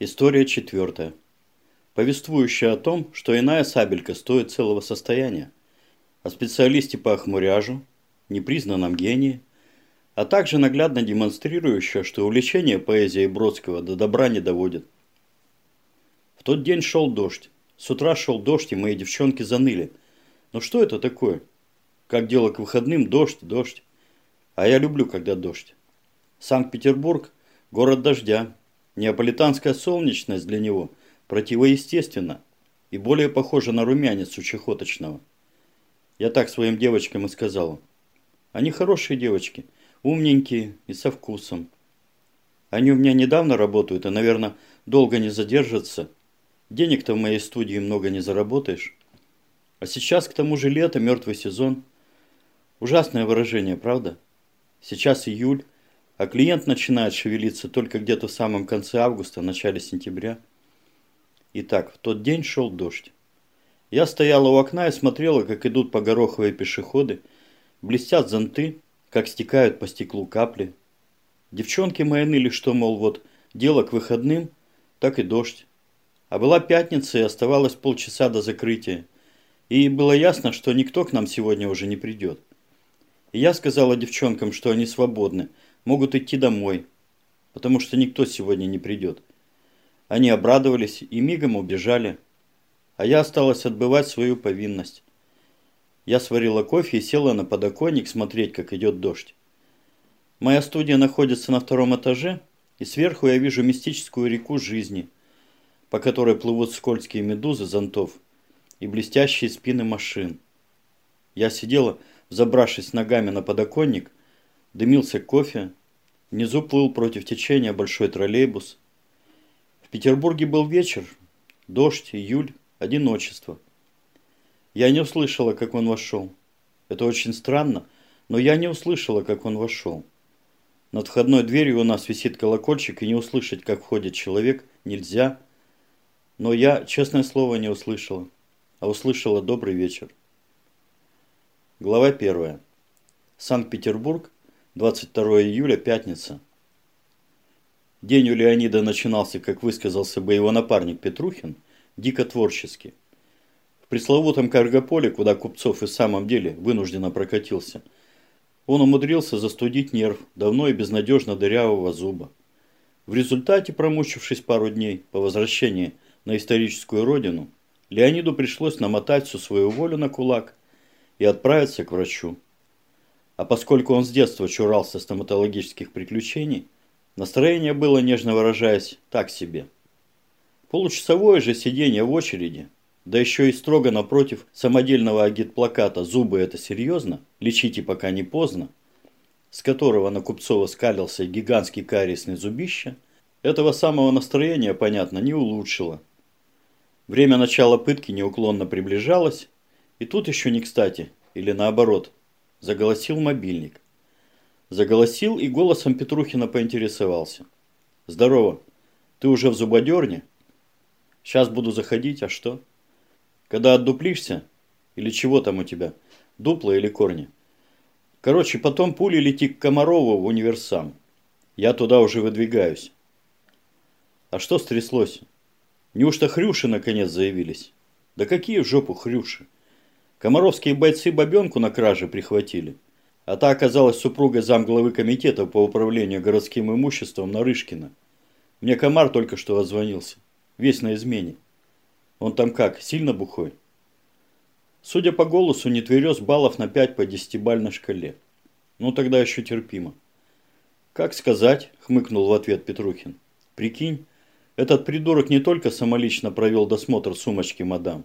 История четвертая. Повествующая о том, что иная сабелька стоит целого состояния, о специалисте по охмуряжу, непризнанном гении, а также наглядно демонстрирующая, что увлечение поэзией Бродского до добра не доводит. В тот день шел дождь. С утра шел дождь, и мои девчонки заныли. Но что это такое? Как дело к выходным, дождь, дождь. А я люблю, когда дождь. Санкт-Петербург – город дождя, Неаполитанская солнечность для него противоестественна и более похожа на румянец у чехоточного. Я так своим девочкам и сказала. Они хорошие девочки, умненькие и со вкусом. Они у меня недавно работают и, наверное, долго не задержатся. Денег-то в моей студии много не заработаешь. А сейчас к тому же лето, мертвый сезон. Ужасное выражение, правда? Сейчас июль, а клиент начинает шевелиться только где-то в самом конце августа, начале сентября. Итак, в тот день шел дождь. Я стояла у окна и смотрела, как идут по гороховой пешеходы, блестят зонты, как стекают по стеклу капли. Девчонки мои ныли, что, мол, вот дело к выходным, так и дождь. А была пятница и оставалось полчаса до закрытия. И было ясно, что никто к нам сегодня уже не придет. И я сказала девчонкам, что они свободны – могут идти домой, потому что никто сегодня не придет. Они обрадовались и мигом убежали, а я осталась отбывать свою повинность. Я сварила кофе и села на подоконник смотреть, как идет дождь. Моя студия находится на втором этаже, и сверху я вижу мистическую реку жизни, по которой плывут скользкие медузы зонтов и блестящие спины машин. Я сидела, забравшись ногами на подоконник, дымился кофе, Внизу плыл против течения большой троллейбус. В Петербурге был вечер, дождь, июль, одиночество. Я не услышала, как он вошел. Это очень странно, но я не услышала, как он вошел. Над входной дверью у нас висит колокольчик, и не услышать, как входит человек, нельзя. Но я, честное слово, не услышала, а услышала добрый вечер. Глава первая. Санкт-Петербург, 22 июля, пятница. День у Леонида начинался, как высказался бы его напарник Петрухин, дико творчески. В пресловутом Каргополе, куда Купцов и в самом деле вынужденно прокатился, он умудрился застудить нерв давно и безнадежно дырявого зуба. В результате, промучившись пару дней по возвращении на историческую родину, Леониду пришлось намотать всю свою волю на кулак и отправиться к врачу. А поскольку он с детства чурался стоматологических приключений, настроение было, нежно выражаясь, так себе. Получасовое же сидение в очереди, да еще и строго напротив самодельного агитплаката «Зубы – это серьезно? Лечите, пока не поздно», с которого на Купцова скалился гигантский кариесный зубище, этого самого настроения, понятно, не улучшило. Время начала пытки неуклонно приближалось, и тут еще не кстати, или наоборот – Заголосил мобильник. Заголосил и голосом Петрухина поинтересовался. «Здорово. Ты уже в зубодерне?» «Сейчас буду заходить, а что?» «Когда отдуплишься? Или чего там у тебя? Дупло или корни?» «Короче, потом пули лети к Комарову в универсам. Я туда уже выдвигаюсь». «А что стряслось? Неужто хрюши наконец заявились?» «Да какие в жопу хрюши?» Комаровские бойцы бабенку на краже прихватили, а та оказалась супругой замглавы комитета по управлению городским имуществом Нарышкина. Мне комар только что отзвонился, весь на измене. Он там как, сильно бухой? Судя по голосу, не тверез баллов на 5 по десятибальной шкале. Ну тогда еще терпимо. Как сказать, хмыкнул в ответ Петрухин. Прикинь, этот придурок не только самолично провел досмотр сумочки мадам,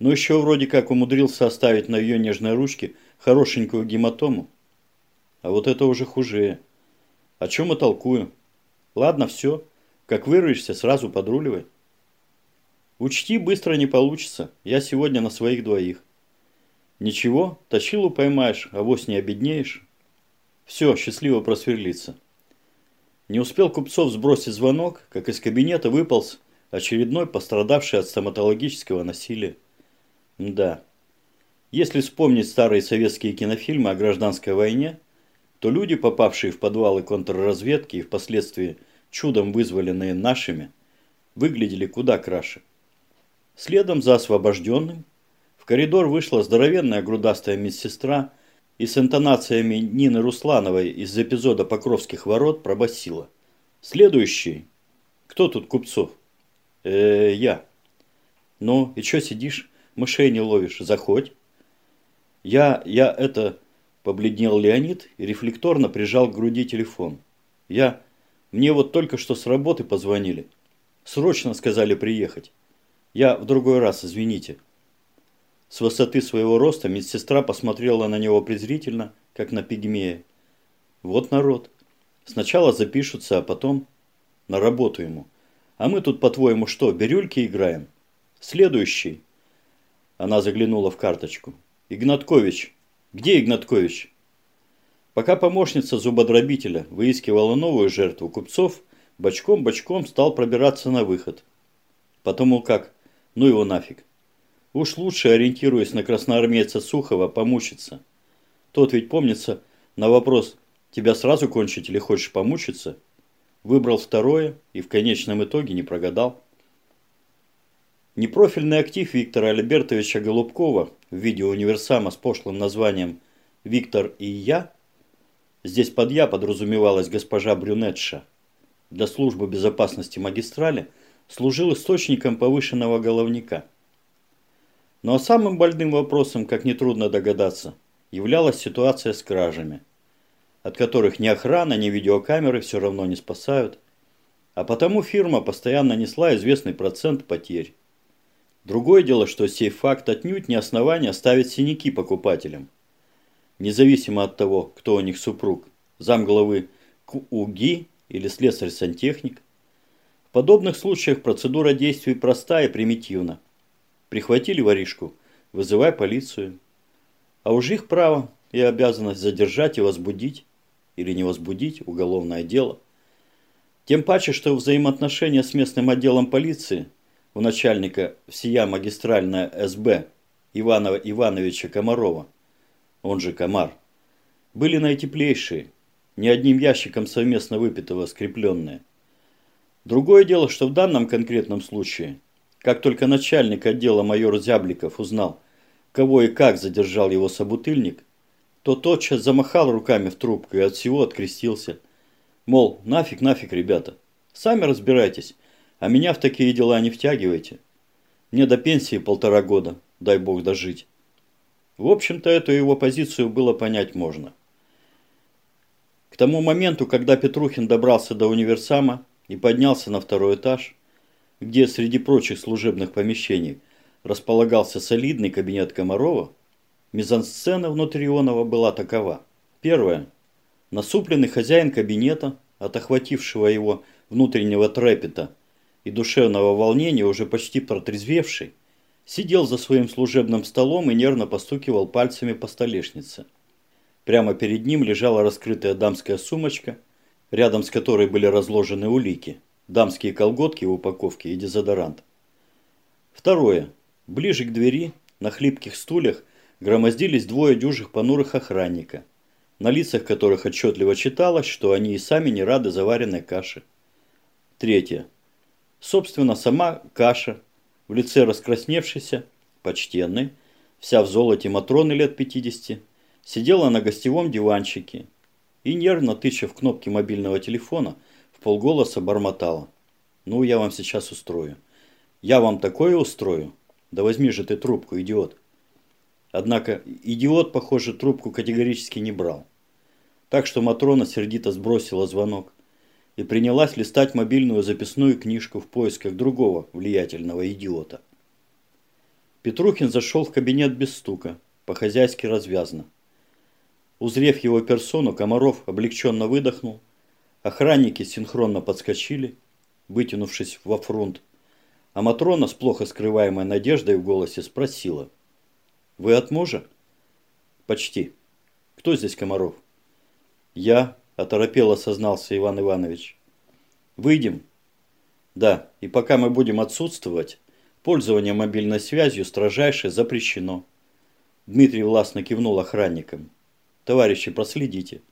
но еще вроде как умудрился оставить на ее нежной ручке хорошенькую гематому. А вот это уже хуже. О чем и толкую. Ладно, все. Как выруешься, сразу подруливай. Учти, быстро не получится. Я сегодня на своих двоих. Ничего, точилу поймаешь, а вось не обеднеешь. Все, счастливо просверлиться. Не успел Купцов сбросить звонок, как из кабинета выполз очередной пострадавший от стоматологического насилия. Да. Если вспомнить старые советские кинофильмы о гражданской войне, то люди, попавшие в подвалы контрразведки и впоследствии чудом вызволенные нашими, выглядели куда краше. Следом за освобожденным в коридор вышла здоровенная грудастая медсестра и с интонациями Нины Руслановой из эпизода «Покровских ворот» пробасила. «Следующий. Кто тут Купцов?» «Э, я». «Ну, и чё сидишь? Мышей не ловишь. Заходь». «Я, я это...» Побледнел Леонид и рефлекторно прижал к груди телефон. «Я... Мне вот только что с работы позвонили. Срочно сказали приехать. Я в другой раз, извините». С высоты своего роста медсестра посмотрела на него презрительно, как на пигмея. Вот народ. Сначала запишутся, а потом на работу ему. А мы тут, по-твоему, что, бирюльки играем? Следующий. Она заглянула в карточку. Игнаткович. Где Игнаткович? Пока помощница зубодробителя выискивала новую жертву купцов, бочком-бочком стал пробираться на выход. Потому как, ну его нафиг. Уж лучше, ориентируясь на красноармейца Сухова, помучиться. Тот ведь, помнится, на вопрос «Тебя сразу кончить или хочешь помучиться?» выбрал второе и в конечном итоге не прогадал. Непрофильный актив Виктора Альбертовича Голубкова в виде универсама с пошлым названием «Виктор и я» здесь под «я» подразумевалась госпожа Брюнетша для службы безопасности магистрали служил источником повышенного головника – но самым больным вопросом, как нетрудно догадаться, являлась ситуация с кражами, от которых ни охрана, ни видеокамеры все равно не спасают, а потому фирма постоянно несла известный процент потерь. Другое дело, что сей факт отнюдь не основание ставить синяки покупателям. Независимо от того, кто у них супруг, замглавы КУГИ или слесарь-сантехник. В подобных случаях процедура действий проста и примитивна – Прихватили воришку, вызывай полицию. А уж их право и обязанность задержать и возбудить, или не возбудить, уголовное дело. Тем паче, что взаимоотношения с местным отделом полиции у начальника всея магистральная СБ Иванова Ивановича Комарова, он же Комар, были наитеплейшие, ни одним ящиком совместно выпитого скрепленные. Другое дело, что в данном конкретном случае – как только начальник отдела майор Зябликов узнал, кого и как задержал его собутыльник, то тотчас замахал руками в трубку и от всего открестился. Мол, нафиг, нафиг, ребята, сами разбирайтесь, а меня в такие дела не втягивайте. Мне до пенсии полтора года, дай бог дожить. В общем-то, эту его позицию было понять можно. К тому моменту, когда Петрухин добрался до универсама и поднялся на второй этаж, где среди прочих служебных помещений располагался солидный кабинет Комарова, мизансцена внутрионова была такова. Первое. Насупленный хозяин кабинета, от охватившего его внутреннего трепета и душевного волнения, уже почти протрезвевший, сидел за своим служебным столом и нервно постукивал пальцами по столешнице. Прямо перед ним лежала раскрытая дамская сумочка, рядом с которой были разложены улики – дамские колготки в упаковке и дезодорант. Второе. Ближе к двери, на хлипких стульях, громоздились двое дюжих понурых охранника, на лицах которых отчетливо читалось, что они и сами не рады заваренной каше. Третье. Собственно, сама каша, в лице раскрасневшейся, почтенной, вся в золоте Матроны лет 50, сидела на гостевом диванчике и, нервно тыча в кнопки мобильного телефона, полголоса бормотала. «Ну, я вам сейчас устрою. Я вам такое устрою? Да возьми же ты трубку, идиот!» Однако идиот, похоже, трубку категорически не брал. Так что Матрона сердито сбросила звонок и принялась листать мобильную записную книжку в поисках другого влиятельного идиота. Петрухин зашел в кабинет без стука, по-хозяйски развязно. Узрев его персону, Комаров облегченно выдохнул Охранники синхронно подскочили, вытянувшись во фронт, а Матрона с плохо скрываемой надеждой в голосе спросила. «Вы от мужа?» «Почти. Кто здесь Комаров?» «Я», – оторопело сознался Иван Иванович. «Выйдем?» «Да, и пока мы будем отсутствовать, пользование мобильной связью строжайше запрещено». Дмитрий властно кивнул охранникам. «Товарищи, проследите».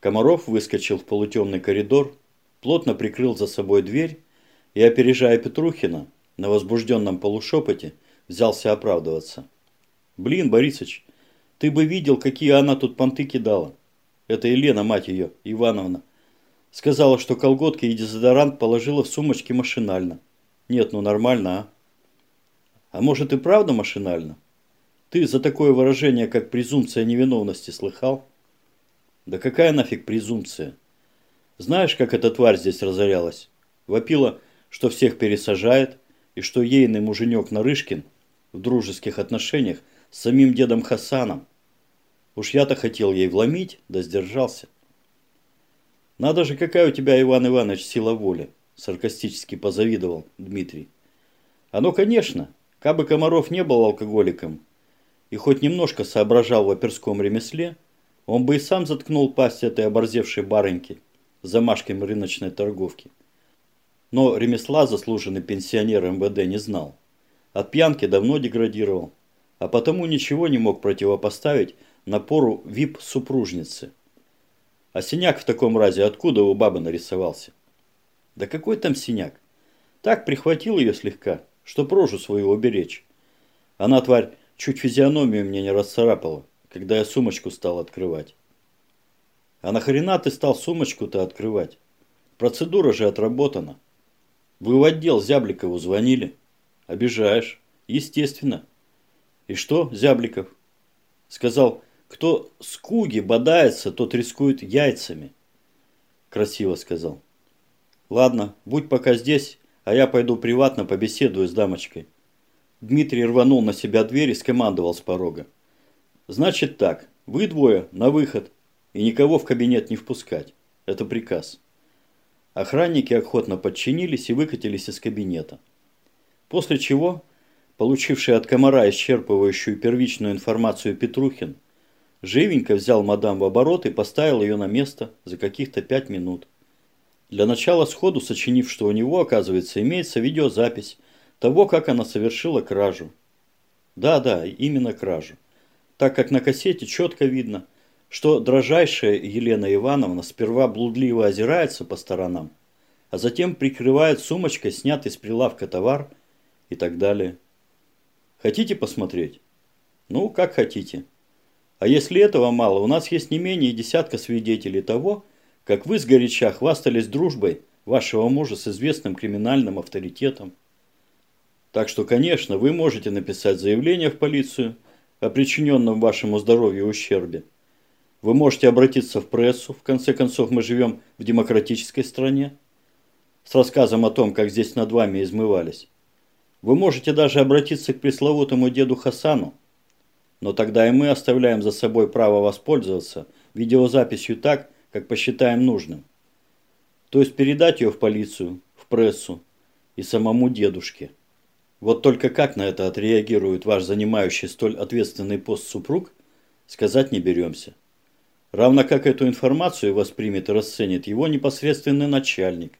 Комаров выскочил в полутемный коридор, плотно прикрыл за собой дверь и, опережая Петрухина, на возбужденном полушепоте взялся оправдываться. «Блин, Борисыч, ты бы видел, какие она тут понты кидала. Это Елена, мать ее, Ивановна. Сказала, что колготки и дезодорант положила в сумочки машинально. Нет, ну нормально, а? А может и правда машинально? Ты за такое выражение, как презумпция невиновности, слыхал? Да какая нафиг презумпция? Знаешь, как эта тварь здесь разорялась? Вопила, что всех пересажает, и что ейный муженек Нарышкин в дружеских отношениях с самим дедом Хасаном. Уж я-то хотел ей вломить, да сдержался. Надо же, какая у тебя, Иван Иванович, сила воли, саркастически позавидовал Дмитрий. Оно, конечно, кабы Комаров не был алкоголиком и хоть немножко соображал в оперском ремесле, он бы и сам заткнул пасть этой оборзевшей барыньки замашками рыночной торговки. Но ремесла заслуженный пенсионер МВД не знал. От пьянки давно деградировал, а потому ничего не мог противопоставить напору вип-супружницы. А синяк в таком разе откуда у бабы нарисовался? Да какой там синяк? Так прихватил ее слегка, что прожу свою уберечь. Она, тварь, чуть физиономию мне не расцарапала, когда я сумочку стал открывать. А нахрена ты стал сумочку-то открывать? Процедура же отработана. Вы в отдел Зябликову звонили? Обижаешь. Естественно. И что, Зябликов? Сказал, кто с куги бодается, тот рискует яйцами. Красиво сказал. Ладно, будь пока здесь, а я пойду приватно побеседую с дамочкой. Дмитрий рванул на себя дверь и скомандовал с порога. Значит так, вы двое на выход и никого в кабинет не впускать. Это приказ. Охранники охотно подчинились и выкатились из кабинета. После чего, получивший от комара исчерпывающую первичную информацию Петрухин, живенько взял мадам в оборот и поставил ее на место за каких-то пять минут. Для начала сходу сочинив, что у него, оказывается, имеется видеозапись того, как она совершила кражу. Да-да, именно кражу. Так как на кассете четко видно – что дрожайшая Елена Ивановна сперва блудливо озирается по сторонам, а затем прикрывает сумочкой снятый с прилавка товар и так далее. Хотите посмотреть? Ну, как хотите. А если этого мало, у нас есть не менее десятка свидетелей того, как вы сгоряча хвастались дружбой вашего мужа с известным криминальным авторитетом. Так что, конечно, вы можете написать заявление в полицию о причиненном вашему здоровью ущербе. Вы можете обратиться в прессу, в конце концов мы живем в демократической стране, с рассказом о том, как здесь над вами измывались. Вы можете даже обратиться к пресловутому деду Хасану, но тогда и мы оставляем за собой право воспользоваться видеозаписью так, как посчитаем нужным. То есть передать ее в полицию, в прессу и самому дедушке. Вот только как на это отреагирует ваш занимающий столь ответственный пост супруг, сказать не беремся. Равно как эту информацию воспримет и расценит его непосредственный начальник,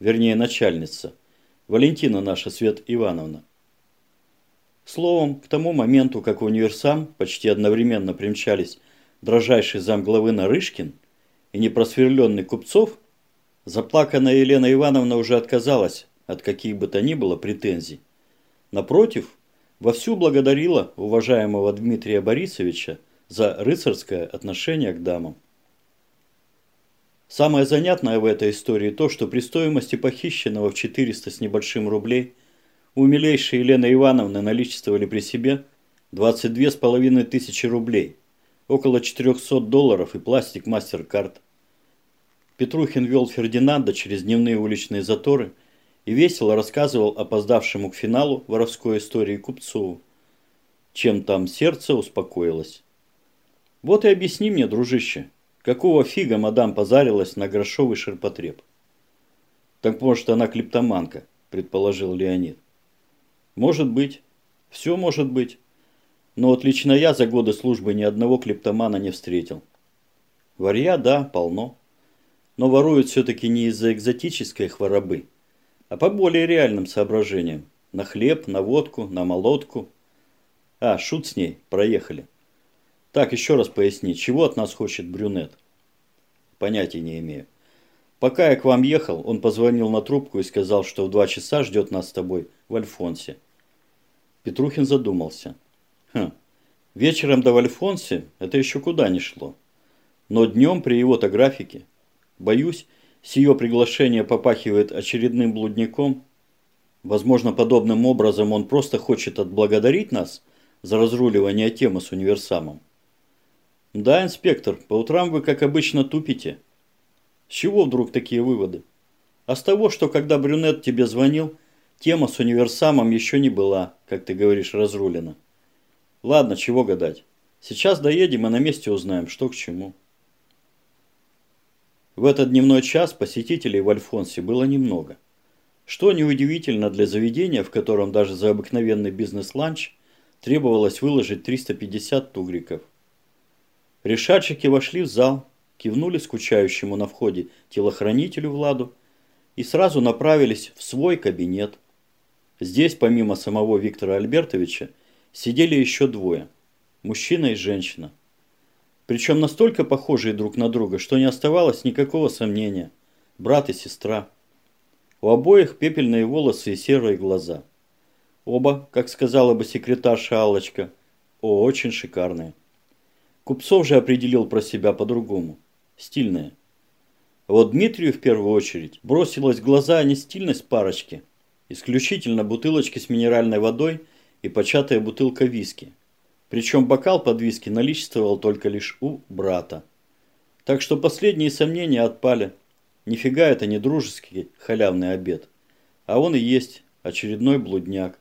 вернее начальница, Валентина наша Свет Ивановна. Словом, к тому моменту, как в универсам почти одновременно примчались дрожайший замглавы Нарышкин и непросверленный Купцов, заплаканная Елена Ивановна уже отказалась от каких бы то ни было претензий. Напротив, вовсю благодарила уважаемого Дмитрия Борисовича за рыцарское отношение к дамам. Самое занятное в этой истории то, что при стоимости похищенного в 400 с небольшим рублей у милейшей Елены Ивановны наличествовали при себе 22 с половиной тысячи рублей, около 400 долларов и пластик мастер-карт. Петрухин вел Фердинанда через дневные уличные заторы и весело рассказывал опоздавшему к финалу воровской истории Купцову, чем там сердце успокоилось. Вот и объясни мне, дружище, какого фига мадам позарилась на грошовый ширпотреб? Так может она клептоманка, предположил Леонид. Может быть. Все может быть. Но вот лично я за годы службы ни одного клептомана не встретил. Варья, да, полно. Но воруют все-таки не из-за экзотической хворобы, а по более реальным соображениям. На хлеб, на водку, на молотку. А, шут с ней, проехали. Так, еще раз поясни, чего от нас хочет брюнет? Понятия не имею. Пока я к вам ехал, он позвонил на трубку и сказал, что в два часа ждет нас с тобой в Альфонсе. Петрухин задумался. Хм, вечером до Альфонсе это еще куда не шло. Но днем при его-то графике, боюсь, с ее приглашения попахивает очередным блудником. Возможно, подобным образом он просто хочет отблагодарить нас за разруливание темы с универсамом. Да, инспектор, по утрам вы, как обычно, тупите. С чего вдруг такие выводы? А с того, что когда брюнет тебе звонил, тема с универсамом еще не была, как ты говоришь, разрулена. Ладно, чего гадать. Сейчас доедем и на месте узнаем, что к чему. В этот дневной час посетителей в Альфонсе было немного. Что неудивительно для заведения, в котором даже за обыкновенный бизнес-ланч требовалось выложить 350 тугриков. Решатчики вошли в зал, кивнули скучающему на входе телохранителю Владу и сразу направились в свой кабинет. Здесь, помимо самого Виктора Альбертовича, сидели еще двое – мужчина и женщина. Причем настолько похожие друг на друга, что не оставалось никакого сомнения – брат и сестра. У обоих пепельные волосы и серые глаза. Оба, как сказала бы секретарша Аллочка, очень шикарные. Купцов же определил про себя по-другому – стильная. Вот Дмитрию в первую очередь бросилась в глаза не стильность парочки, исключительно бутылочки с минеральной водой и початая бутылка виски. Причем бокал под виски наличествовал только лишь у брата. Так что последние сомнения отпали. Нифига это не дружеский халявный обед. А он и есть очередной блудняк.